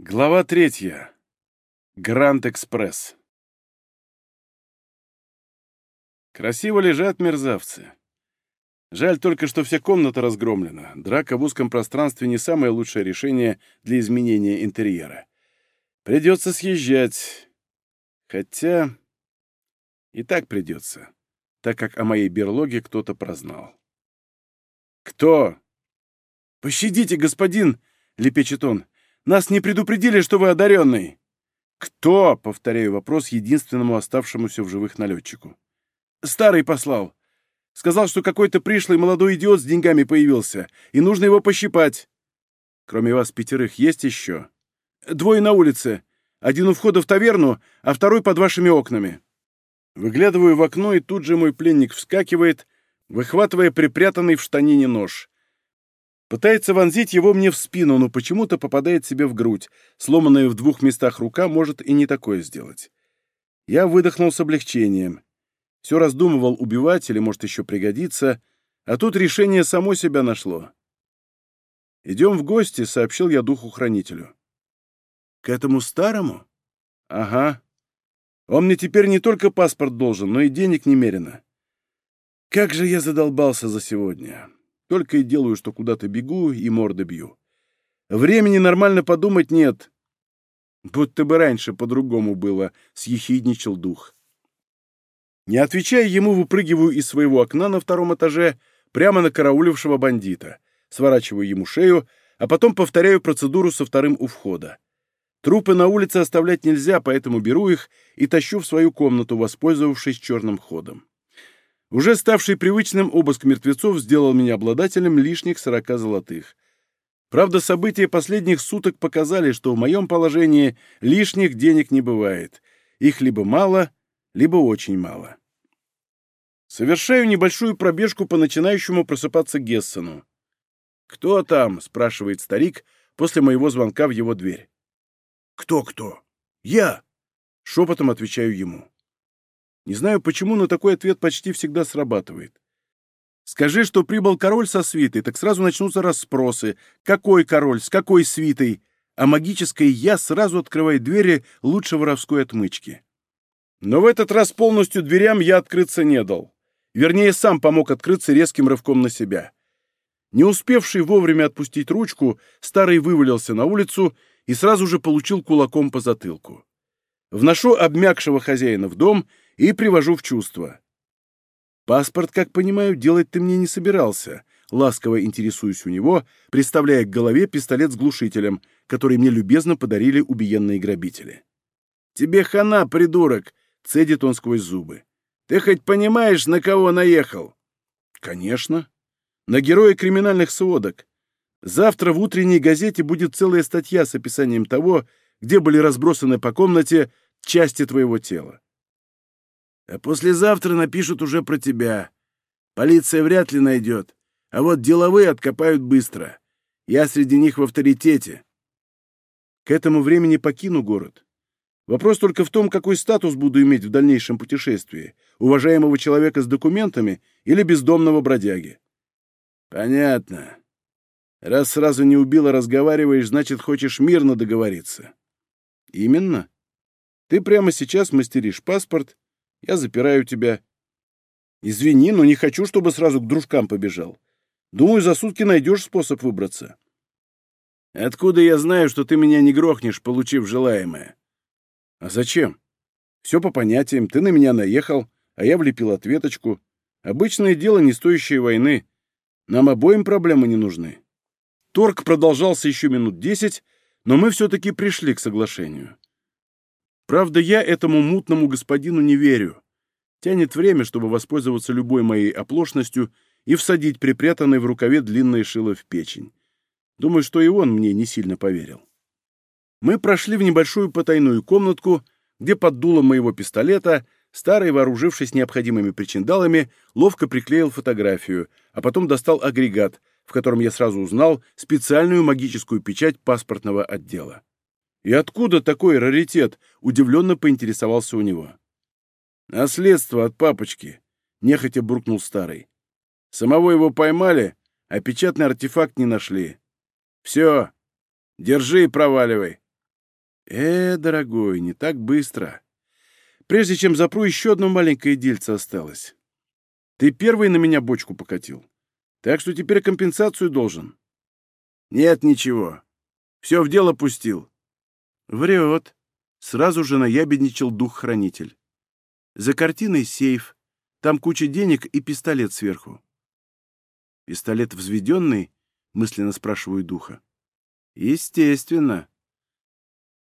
Глава третья. Гранд Экспресс. Красиво лежат мерзавцы. Жаль только, что вся комната разгромлена. Драка в узком пространстве не самое лучшее решение для изменения интерьера. Придется съезжать. Хотя... И так придется, так как о моей берлоге кто-то прознал. «Кто?» «Пощадите, господин!» — лепечет он. Нас не предупредили, что вы одаренный!» «Кто?» — повторяю вопрос единственному оставшемуся в живых налетчику. «Старый послал. Сказал, что какой-то пришлый молодой идиот с деньгами появился, и нужно его пощипать. Кроме вас пятерых есть еще? Двое на улице. Один у входа в таверну, а второй под вашими окнами». Выглядываю в окно, и тут же мой пленник вскакивает, выхватывая припрятанный в штанине нож. Пытается вонзить его мне в спину, но почему-то попадает себе в грудь. Сломанная в двух местах рука может и не такое сделать. Я выдохнул с облегчением. Все раздумывал, убивать или, может, еще пригодится, а тут решение само себя нашло. «Идем в гости», — сообщил я духу-хранителю. «К этому старому?» «Ага. Он мне теперь не только паспорт должен, но и денег немерено. Как же я задолбался за сегодня!» Только и делаю, что куда-то бегу и морды бью. Времени нормально подумать нет. Будто бы раньше по-другому было, — съехидничал дух. Не отвечая ему, выпрыгиваю из своего окна на втором этаже прямо на караулившего бандита, сворачиваю ему шею, а потом повторяю процедуру со вторым у входа. Трупы на улице оставлять нельзя, поэтому беру их и тащу в свою комнату, воспользовавшись черным ходом. Уже ставший привычным обыск мертвецов сделал меня обладателем лишних сорока золотых. Правда, события последних суток показали, что в моем положении лишних денег не бывает. Их либо мало, либо очень мало. Совершаю небольшую пробежку по начинающему просыпаться Гессену. «Кто там?» — спрашивает старик после моего звонка в его дверь. «Кто-кто? Я!» — шепотом отвечаю ему. Не знаю почему, но такой ответ почти всегда срабатывает. Скажи, что прибыл король со свитой, так сразу начнутся расспросы. Какой король, с какой свитой? А магическое «я» сразу открывает двери лучше воровской отмычки. Но в этот раз полностью дверям я открыться не дал. Вернее, сам помог открыться резким рывком на себя. Не успевший вовремя отпустить ручку, старый вывалился на улицу и сразу же получил кулаком по затылку. Вношу обмякшего хозяина в дом и привожу в чувство. Паспорт, как понимаю, делать ты мне не собирался. Ласково интересуюсь у него, приставляя к голове пистолет с глушителем, который мне любезно подарили убиенные грабители. «Тебе хана, придурок!» — цедит он сквозь зубы. «Ты хоть понимаешь, на кого наехал?» «Конечно. На героя криминальных сводок. Завтра в утренней газете будет целая статья с описанием того, где были разбросаны по комнате части твоего тела. А послезавтра напишут уже про тебя. Полиция вряд ли найдет, а вот деловые откопают быстро. Я среди них в авторитете. К этому времени покину город. Вопрос только в том, какой статус буду иметь в дальнейшем путешествии. Уважаемого человека с документами или бездомного бродяги. Понятно. Раз сразу не убила, разговариваешь, значит, хочешь мирно договориться. Именно. Ты прямо сейчас мастеришь паспорт, я запираю тебя. Извини, но не хочу, чтобы сразу к дружкам побежал. Думаю, за сутки найдешь способ выбраться. Откуда я знаю, что ты меня не грохнешь, получив желаемое? А зачем? Все по понятиям. Ты на меня наехал, а я влепил ответочку. Обычное дело, не стоящее войны. Нам обоим проблемы не нужны. Торг продолжался еще минут десять, но мы все-таки пришли к соглашению. Правда, я этому мутному господину не верю. Тянет время, чтобы воспользоваться любой моей оплошностью и всадить припрятанное в рукаве длинное шило в печень. Думаю, что и он мне не сильно поверил. Мы прошли в небольшую потайную комнатку, где под дулом моего пистолета старый, вооружившись необходимыми причиндалами, ловко приклеил фотографию, а потом достал агрегат, в котором я сразу узнал специальную магическую печать паспортного отдела. «И откуда такой раритет?» — удивленно поинтересовался у него. «Наследство от папочки», — нехотя буркнул старый. «Самого его поймали, а печатный артефакт не нашли. Все, держи и проваливай. Э, дорогой, не так быстро. Прежде чем запру, еще одно маленькое дельце осталось. Ты первый на меня бочку покатил. Так что теперь компенсацию должен. Нет, ничего. Все в дело пустил. Врет. Сразу же наябедничал дух-хранитель. За картиной сейф. Там куча денег и пистолет сверху. Пистолет взведенный? Мысленно спрашиваю духа. Естественно.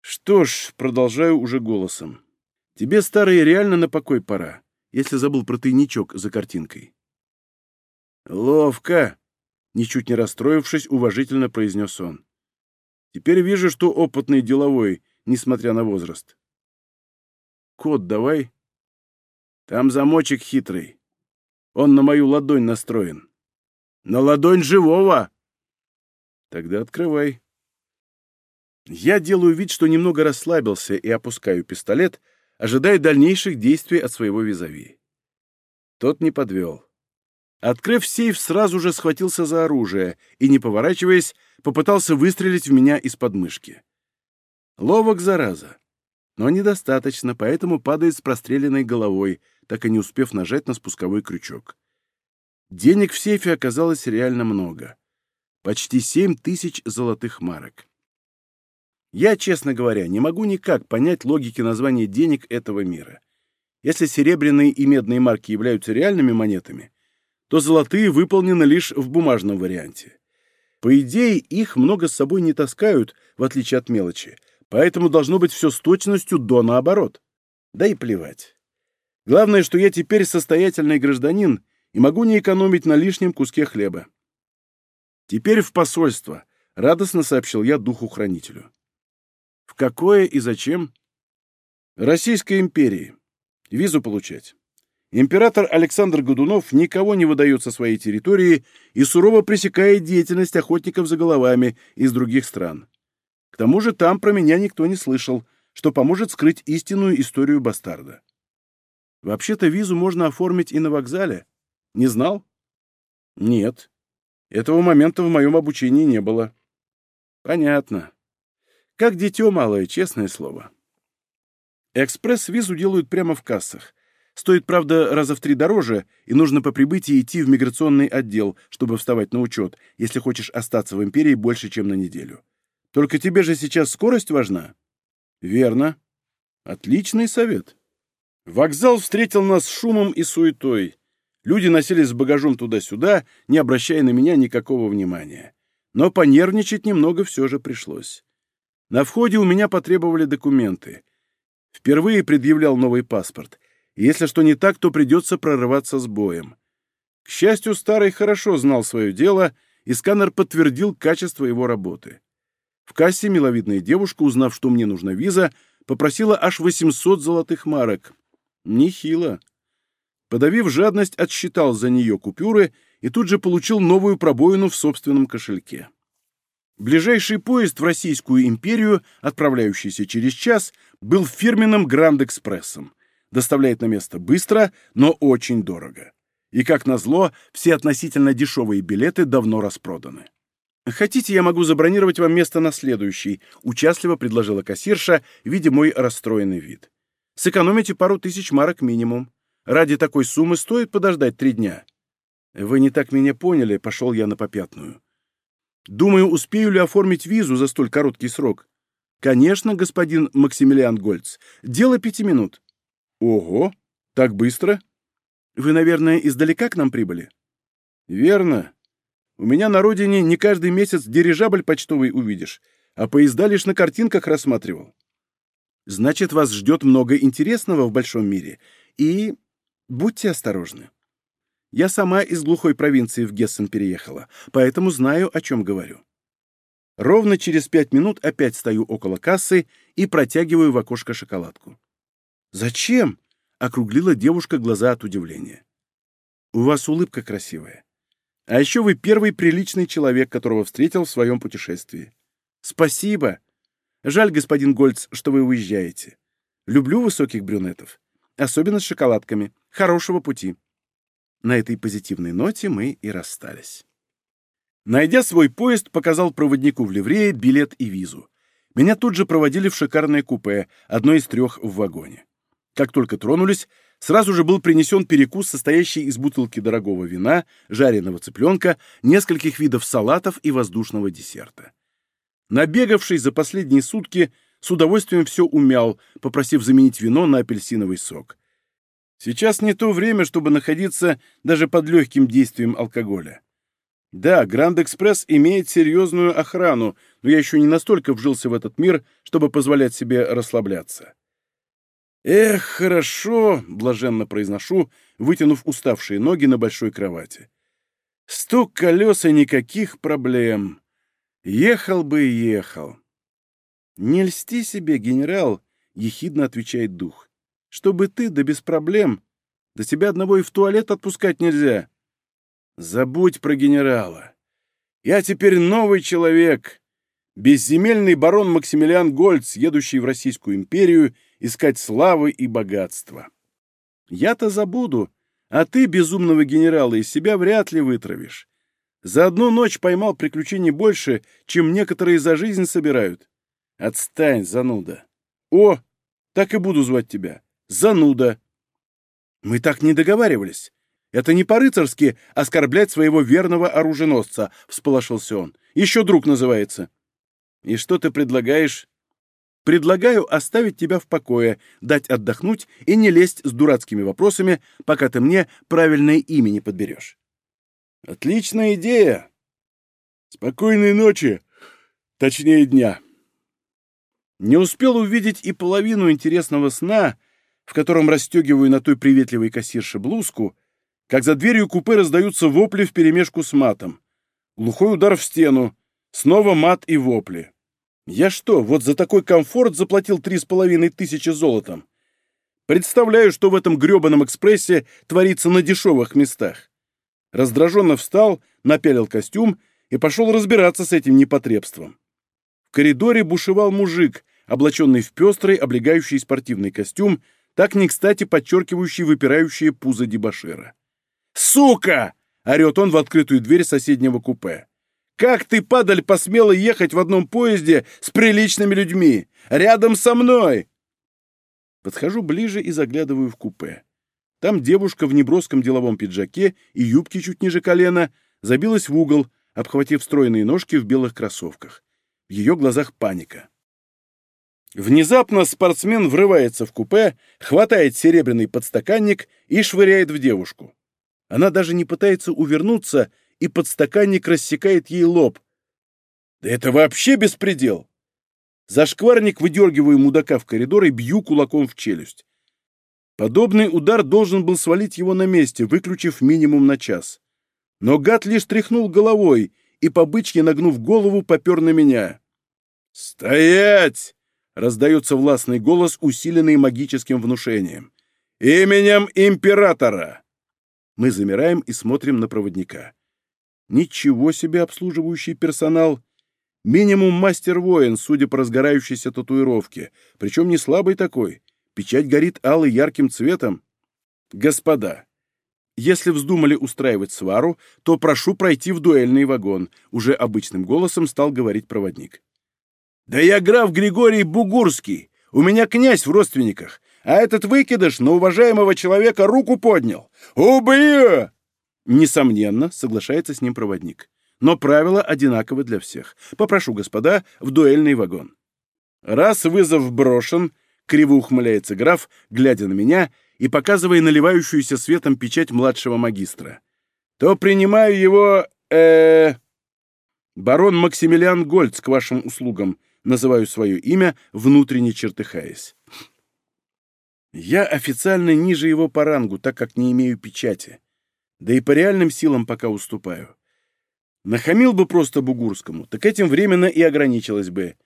Что ж, продолжаю уже голосом. Тебе, старый, реально на покой пора, если забыл про тайничок за картинкой. Ловко, ничуть не расстроившись, уважительно произнес он. Теперь вижу, что опытный деловой, несмотря на возраст. Код давай. Там замочек хитрый. Он на мою ладонь настроен. На ладонь живого! Тогда открывай. Я делаю вид, что немного расслабился и опускаю пистолет, ожидая дальнейших действий от своего визави. Тот не подвел. Открыв сейф, сразу же схватился за оружие и, не поворачиваясь, попытался выстрелить в меня из подмышки. Ловок, зараза. Но недостаточно, поэтому падает с простреленной головой, так и не успев нажать на спусковой крючок. Денег в сейфе оказалось реально много. Почти семь тысяч золотых марок. Я, честно говоря, не могу никак понять логики названия денег этого мира. Если серебряные и медные марки являются реальными монетами, то золотые выполнены лишь в бумажном варианте. По идее, их много с собой не таскают, в отличие от мелочи, поэтому должно быть все с точностью до наоборот. Да и плевать. Главное, что я теперь состоятельный гражданин и могу не экономить на лишнем куске хлеба. «Теперь в посольство», — радостно сообщил я духу-хранителю. «В какое и зачем?» «Российской империи. Визу получать. Император Александр Годунов никого не выдает со своей территории и сурово пресекает деятельность охотников за головами из других стран. К тому же там про меня никто не слышал, что поможет скрыть истинную историю бастарда. Вообще-то визу можно оформить и на вокзале. Не знал? Нет. Этого момента в моем обучении не было. Понятно. Как дитё малое, честное слово. Экспресс-визу делают прямо в кассах. Стоит, правда, раза в три дороже, и нужно по прибытии идти в миграционный отдел, чтобы вставать на учет, если хочешь остаться в империи больше, чем на неделю. Только тебе же сейчас скорость важна? Верно. Отличный совет. Вокзал встретил нас шумом и суетой. Люди носились с багажом туда-сюда, не обращая на меня никакого внимания. Но понервничать немного все же пришлось. На входе у меня потребовали документы. Впервые предъявлял новый паспорт. Если что не так, то придется прорываться с боем. К счастью, старый хорошо знал свое дело, и сканер подтвердил качество его работы. В кассе миловидная девушка, узнав, что мне нужна виза, попросила аж 800 золотых марок. Нехило. Подавив жадность, отсчитал за нее купюры и тут же получил новую пробоину в собственном кошельке. Ближайший поезд в Российскую империю, отправляющийся через час, был фирменным Гранд-экспрессом. Доставляет на место быстро, но очень дорого. И, как назло, все относительно дешевые билеты давно распроданы. «Хотите, я могу забронировать вам место на следующий», — участливо предложила кассирша, видя мой расстроенный вид. «Сэкономите пару тысяч марок минимум. Ради такой суммы стоит подождать три дня. Вы не так меня поняли, пошел я на попятную. Думаю, успею ли оформить визу за столь короткий срок. Конечно, господин Максимилиан Гольц. Дело пяти минут. Ого, так быстро? Вы, наверное, издалека к нам прибыли? Верно. У меня на родине не каждый месяц дирижабль почтовый увидишь, а поезда лишь на картинках рассматривал. Значит, вас ждет много интересного в большом мире. И Будьте осторожны. Я сама из глухой провинции в Гессен переехала, поэтому знаю, о чем говорю. Ровно через пять минут опять стою около кассы и протягиваю в окошко шоколадку. «Зачем?» — округлила девушка глаза от удивления. «У вас улыбка красивая. А еще вы первый приличный человек, которого встретил в своем путешествии. Спасибо. Жаль, господин Гольц, что вы уезжаете. Люблю высоких брюнетов особенно с шоколадками. Хорошего пути. На этой позитивной ноте мы и расстались. Найдя свой поезд, показал проводнику в ливрее билет и визу. меня тут же проводили в шикарное купе, одно из трех в вагоне. Как только тронулись, сразу же был принесен перекус, состоящий из бутылки дорогого вина, жареного цыпленка, нескольких видов салатов и воздушного десерта. Набегавшись за последние сутки, с удовольствием все умял, попросив заменить вино на апельсиновый сок. Сейчас не то время, чтобы находиться даже под легким действием алкоголя. Да, Гранд-экспресс имеет серьезную охрану, но я еще не настолько вжился в этот мир, чтобы позволять себе расслабляться. «Эх, хорошо!» — блаженно произношу, вытянув уставшие ноги на большой кровати. «Стук колес и никаких проблем. Ехал бы и ехал». «Не льсти себе, генерал!» — ехидно отвечает дух. «Чтобы ты, да без проблем. Да тебя одного и в туалет отпускать нельзя». Забудь про генерала. Я теперь новый человек. Безземельный барон Максимилиан Гольц, едущий в Российскую империю искать славы и богатства. Я-то забуду, а ты, безумного генерала, из себя вряд ли вытравишь. За одну ночь поймал приключений больше, чем некоторые за жизнь собирают. Отстань, зануда. О, так и буду звать тебя. Зануда. Мы так не договаривались. Это не по-рыцарски оскорблять своего верного оруженосца, — всполошился он. Еще друг называется. И что ты предлагаешь? Предлагаю оставить тебя в покое, дать отдохнуть и не лезть с дурацкими вопросами, пока ты мне правильное имя не подберешь. Отличная идея. Спокойной ночи, точнее дня. Не успел увидеть и половину интересного сна, в котором расстегиваю на той приветливой кассирше блузку, как за дверью купе раздаются вопли вперемешку с матом. Глухой удар в стену. Снова мат и вопли. Я что, вот за такой комфорт заплатил три с половиной тысячи золотом? Представляю, что в этом грёбаном экспрессе творится на дешевых местах. Раздраженно встал, напялил костюм и пошел разбираться с этим непотребством. В коридоре бушевал мужик, облаченный в пестрый, облегающий спортивный костюм, так не кстати подчеркивающий выпирающие пузо дебошира. «Сука!» — орет он в открытую дверь соседнего купе. «Как ты, падаль, посмела ехать в одном поезде с приличными людьми? Рядом со мной!» Подхожу ближе и заглядываю в купе. Там девушка в неброском деловом пиджаке и юбке чуть ниже колена забилась в угол, обхватив стройные ножки в белых кроссовках. В ее глазах паника. Внезапно спортсмен врывается в купе, хватает серебряный подстаканник и швыряет в девушку. Она даже не пытается увернуться, и подстаканник рассекает ей лоб. Да это вообще беспредел! За шкварник выдергиваю мудака в коридор и бью кулаком в челюсть. Подобный удар должен был свалить его на месте, выключив минимум на час. Но гад лишь тряхнул головой и, по бычье нагнув голову, попер на меня. «Стоять!» — раздается властный голос, усиленный магическим внушением. «Именем императора!» Мы замираем и смотрим на проводника. Ничего себе обслуживающий персонал. Минимум мастер-воин, судя по разгорающейся татуировке. Причем не слабый такой. Печать горит алый ярким цветом. Господа, если вздумали устраивать свару, то прошу пройти в дуэльный вагон, уже обычным голосом стал говорить проводник. Да я граф Григорий Бугурский. У меня князь в родственниках а этот выкидыш на уважаемого человека руку поднял. Убью!» Несомненно, соглашается с ним проводник. Но правила одинаковы для всех. Попрошу, господа, в дуэльный вагон. Раз вызов брошен, криво ухмыляется граф, глядя на меня и показывая наливающуюся светом печать младшего магистра, то принимаю его... э Барон Максимилиан Гольц к вашим услугам, называю свое имя, внутренне чертыхаясь. Я официально ниже его по рангу, так как не имею печати. Да и по реальным силам пока уступаю. Нахамил бы просто Бугурскому, так этим временно и ограничилось бы.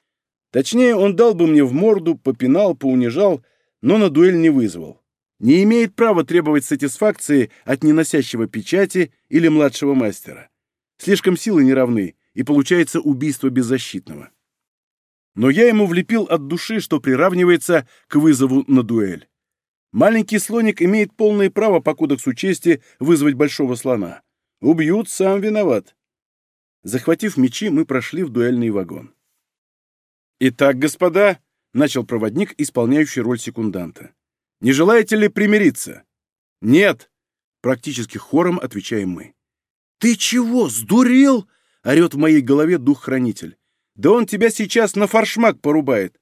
Точнее, он дал бы мне в морду, попинал, поунижал, но на дуэль не вызвал. Не имеет права требовать сатисфакции от неносящего печати или младшего мастера. Слишком силы не равны, и получается убийство беззащитного. Но я ему влепил от души, что приравнивается к вызову на дуэль. Маленький слоник имеет полное право по кодексу чести вызвать большого слона. Убьют, сам виноват. Захватив мечи, мы прошли в дуэльный вагон. «Итак, господа», — начал проводник, исполняющий роль секунданта, — «не желаете ли примириться?» «Нет», — практически хором отвечаем мы. «Ты чего, сдурел?» — орет в моей голове дух-хранитель. «Да он тебя сейчас на форшмак порубает».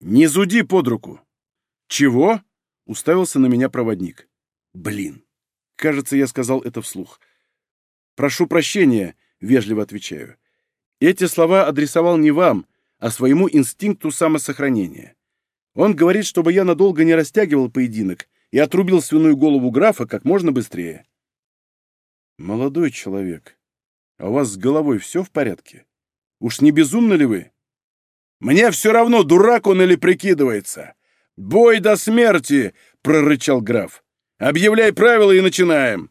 «Не зуди под руку». «Чего?» — уставился на меня проводник. «Блин, кажется, я сказал это вслух. Прошу прощения», — вежливо отвечаю. Эти слова адресовал не вам, а своему инстинкту самосохранения. Он говорит, чтобы я надолго не растягивал поединок и отрубил свиную голову графа как можно быстрее. Молодой человек, а у вас с головой все в порядке? Уж не безумны ли вы? Мне все равно, дурак он или прикидывается. Бой до смерти, прорычал граф. Объявляй правила и начинаем.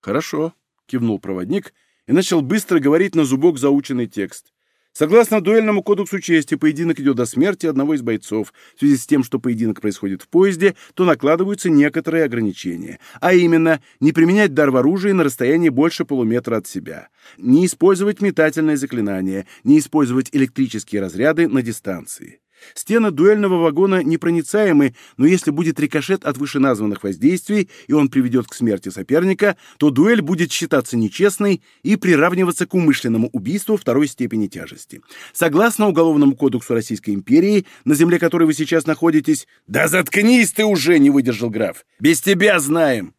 Хорошо, кивнул проводник и начал быстро говорить на зубок заученный текст. Согласно дуэльному кодексу чести, поединок идет до смерти одного из бойцов. В связи с тем, что поединок происходит в поезде, то накладываются некоторые ограничения. А именно, не применять дар в оружии на расстоянии больше полуметра от себя. Не использовать метательное заклинание, не использовать электрические разряды на дистанции. Стены дуэльного вагона непроницаемы, но если будет рикошет от вышеназванных воздействий, и он приведет к смерти соперника, то дуэль будет считаться нечестной и приравниваться к умышленному убийству второй степени тяжести. Согласно Уголовному кодексу Российской империи, на земле которой вы сейчас находитесь... «Да заткнись ты уже!» — не выдержал граф. «Без тебя знаем!»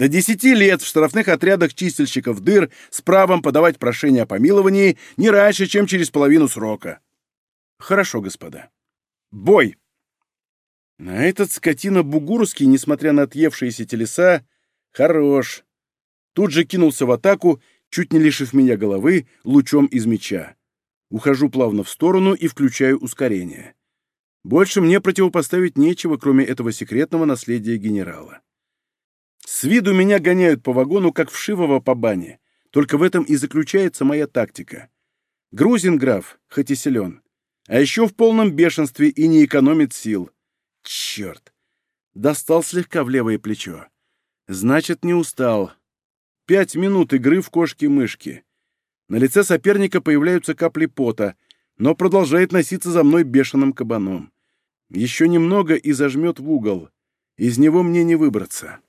До десяти лет в штрафных отрядах чистильщиков дыр с правом подавать прошение о помиловании не раньше, чем через половину срока. Хорошо, господа. Бой! На этот скотина Бугурский, несмотря на отъевшиеся телеса, хорош. Тут же кинулся в атаку, чуть не лишив меня головы, лучом из меча. Ухожу плавно в сторону и включаю ускорение. Больше мне противопоставить нечего, кроме этого секретного наследия генерала. С виду меня гоняют по вагону, как вшивого по бане. Только в этом и заключается моя тактика. Грузин граф, хоть и силен, а еще в полном бешенстве и не экономит сил. Черт! Достал слегка в левое плечо. Значит, не устал. Пять минут игры в кошки-мышки. На лице соперника появляются капли пота, но продолжает носиться за мной бешеным кабаном. Еще немного и зажмет в угол. Из него мне не выбраться.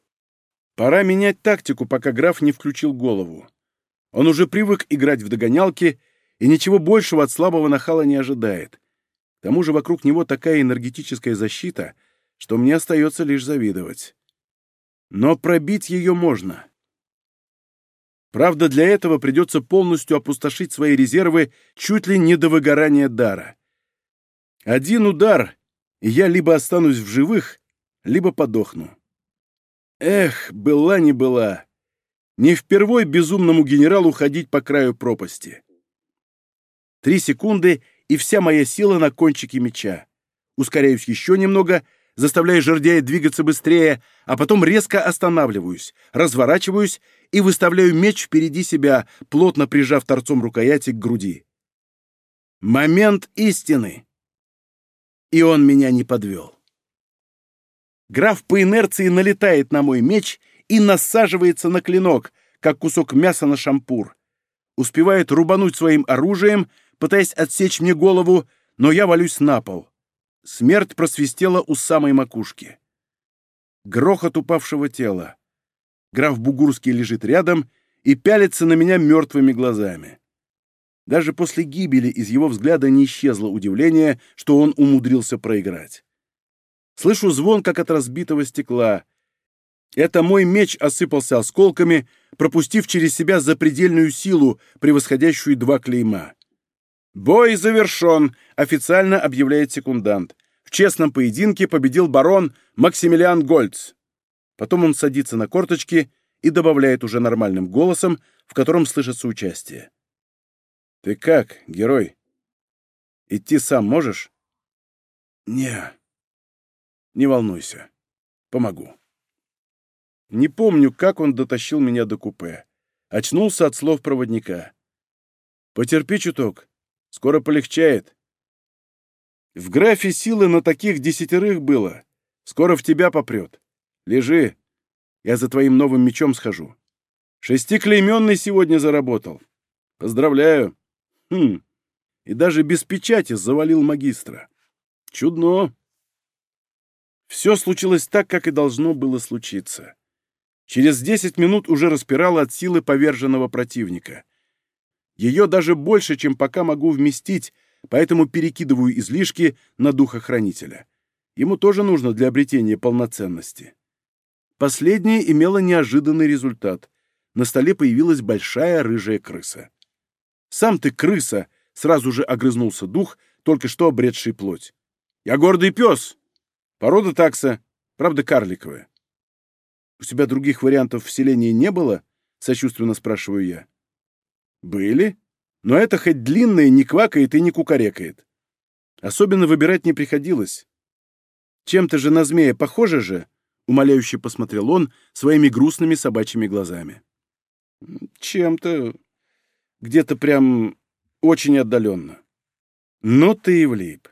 Пора менять тактику, пока граф не включил голову. Он уже привык играть в догонялки — и ничего большего от слабого нахала не ожидает. К тому же вокруг него такая энергетическая защита, что мне остается лишь завидовать. Но пробить ее можно. Правда, для этого придется полностью опустошить свои резервы чуть ли не до выгорания дара. Один удар, и я либо останусь в живых, либо подохну. Эх, была не была. Не впервой безумному генералу ходить по краю пропасти. Три секунды, и вся моя сила на кончике меча. Ускоряюсь еще немного, заставляя жердяя двигаться быстрее, а потом резко останавливаюсь, разворачиваюсь и выставляю меч впереди себя, плотно прижав торцом рукояти к груди. Момент истины. И он меня не подвел. Граф по инерции налетает на мой меч и насаживается на клинок, как кусок мяса на шампур. Успевает рубануть своим оружием, пытаясь отсечь мне голову, но я валюсь на пол. Смерть просвистела у самой макушки. Грохот упавшего тела. Граф Бугурский лежит рядом и пялится на меня мертвыми глазами. Даже после гибели из его взгляда не исчезло удивление, что он умудрился проиграть. Слышу звон, как от разбитого стекла. Это мой меч осыпался осколками, пропустив через себя запредельную силу, превосходящую два клейма. «Бой завершен», — официально объявляет секундант. В честном поединке победил барон Максимилиан Гольц. Потом он садится на корточки и добавляет уже нормальным голосом, в котором слышится участие. «Ты как, герой? Идти сам можешь?» «Не. Не волнуйся. Помогу». Не помню, как он дотащил меня до купе. Очнулся от слов проводника. «Потерпи чуток. Скоро полегчает. В графе силы на таких десятерых было. Скоро в тебя попрет. Лежи. Я за твоим новым мечом схожу. Шестиклейменный сегодня заработал. Поздравляю. Хм. и даже без печати завалил магистра. Чудно. Все случилось так, как и должно было случиться. Через десять минут уже распирало от силы поверженного противника. Ее даже больше, чем пока могу вместить, поэтому перекидываю излишки на духохранителя. Ему тоже нужно для обретения полноценности. Последнее имело неожиданный результат. На столе появилась большая рыжая крыса. «Сам ты крыса!» — сразу же огрызнулся дух, только что обретший плоть. «Я гордый пес! Порода такса, правда карликовая». «У тебя других вариантов вселения не было?» — сочувственно спрашиваю я. «Были, но это хоть длинное не квакает и не кукарекает. Особенно выбирать не приходилось. Чем-то же на змея похоже же?» — умоляюще посмотрел он своими грустными собачьими глазами. «Чем-то. Где-то прям очень отдаленно». «Ну ты и влип.